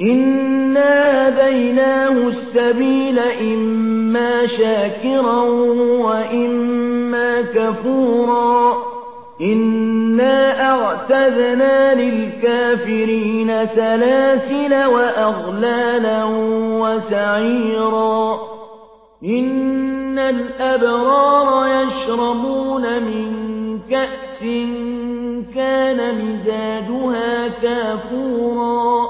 إنا هديناه السبيل إما شاكرا وإما كفورا إنا أعتذنا للكافرين سلاسل وأغلالا وسعيرا إن الأبرار يشربون من كأس كان مزاجها كافورا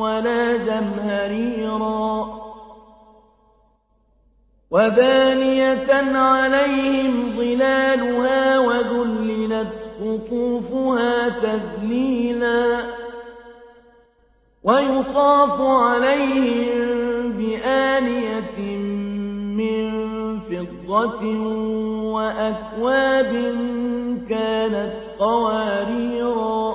ولا زمهريرا. ودانية عليهم ظلالها وذللت قطوفها تذليلا. ويطاف عليهم بآنية من فِضَّةٍ وَأَكْوَابٍ كَانَتْ قَوَارِيرَا.